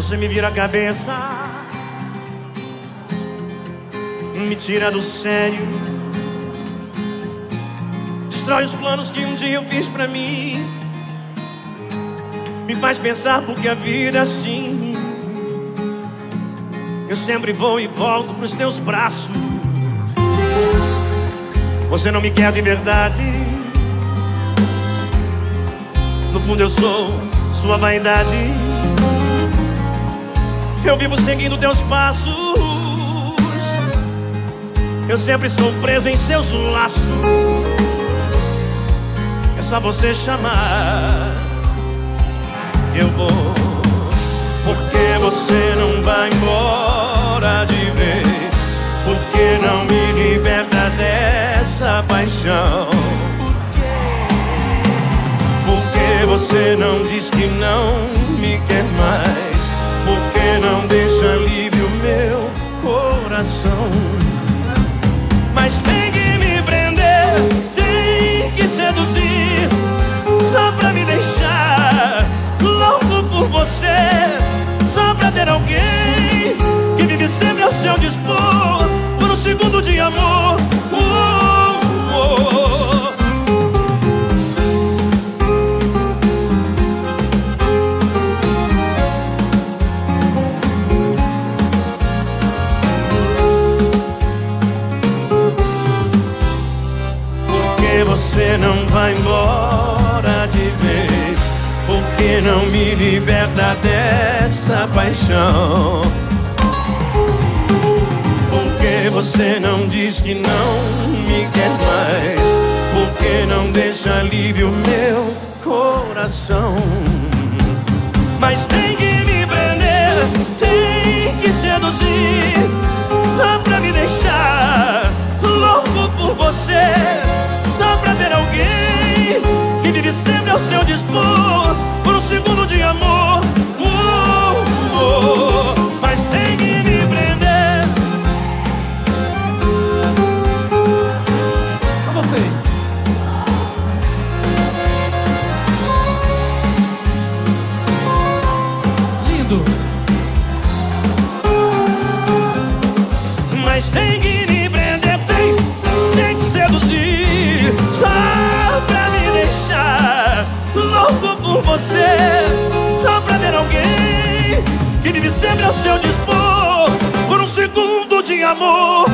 Você me vira a cabeça, me tira do sério, destrói os planos que um dia eu fiz pra mim, me faz pensar porque a vida é assim. Eu sempre vou e volto pros teus braços. Você não me quer de verdade. No fundo eu sou sua vaidade. Eu vivo seguindo teus passos. Eu sempre sou preso em seus laços. É só você chamar. Eu vou. Porque você não vai embora de vez? Porque não me liberta dessa paixão? Porque você não diz que não me quer mais? Não deixa livre o meu coração. Mas tem você não vai embora de vez? Por que não me liberta dessa paixão? Por que você não diz que não me quer mais? Por que não deixa livre o meu coração? Mas tem que me prender, tem que seduzir, Mas tem que você. Só pra ter alguém Que vive sempre ao seu dispor Por um segundo de amor